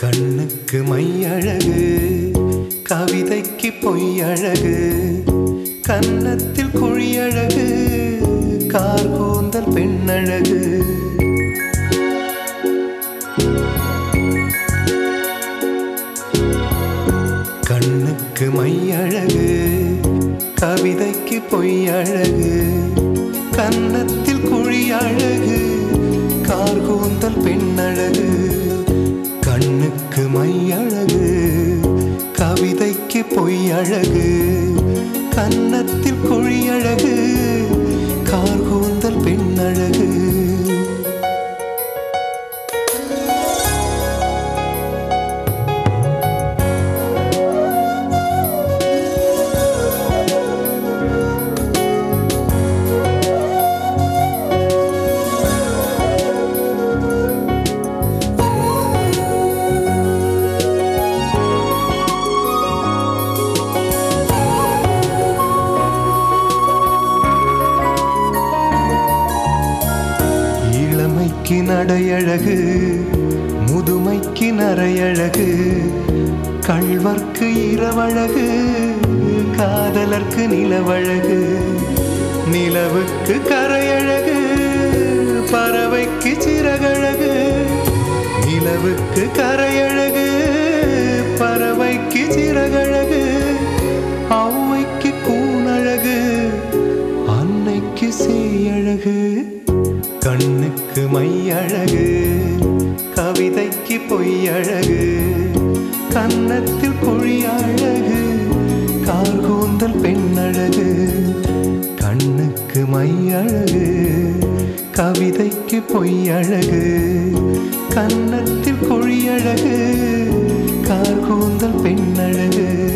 கண்ணுக்கு மையழகு கவிதைக்கு பொய்யழகு கன்னத்தில் குழியழகு கார் கூந்தல் பெண்ணழகு. கண்ணுக்கு மையழகு கவிதைக்கு பொய்யழகு கன்னத்தில் கண்ணிக்கு பொய் அழகு. கன்னத்தில் கொழி அழகு. கார்கூந்தல் பெண் அழகு. நடையழகு முதுமைக்கு நரையழகு கள்வர்க்கு இரவழகு காதலர்க்கு நிலவழகு நிலவுக்கு கரையழகு பறவைக்கு சிறகழகு நிலவுக்கு கரையழகு. கண்ணுக்கு மையழகு கவிதைக்கு பொய்யழகு கன்னத்தில் குழியழகு கார்கூந்தல் பெண்ணழகு கண்ணுக்கு மையழகு கவிதைக்கு பொய்யழகு கன்னத்தில் குழியழகு கார்கூந்தல் பெண்ணழகு.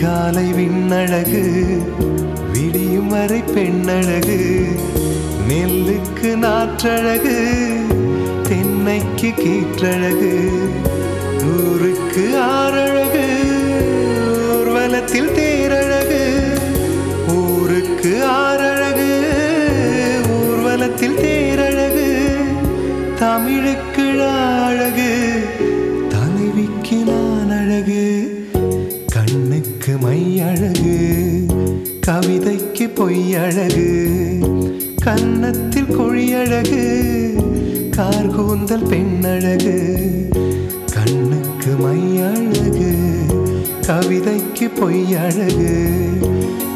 விடிகாலை விண்ணழகு விடியும் வரை பெண்ணழகு நெல்லுக்கு நாற்றழகு தென்னைக்கு கீற்றழகு ஊருக்கு ஆறழகு ஊர்வலத்தில் தேரழகு ஊருக்கு ஆறழகு ஊர்வலத்தில் தேரழகு தமிழுக்கு அழகு தலைவிக்கு நான் அழகு அழகு கவிதைக்கு பொய்யழகு கன்னத்தில் குழியழகு கார்கூந்தல் பெண்ணழகு கண்ணுக்கு மையழகு கவிதைக்கு பொய்யழகு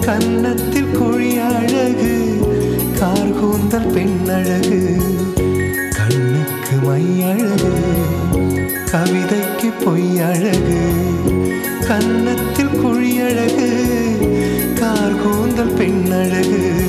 கன்னத்தில் குழியழகு கார்கூந்தல் பெண்ணழகு கண்ணுக்கு மையழகு கவிதைக்கு பொய்யழகு. கன்னத்தில் குழியழகு கார் கூந்தல் பெண்ணழகு.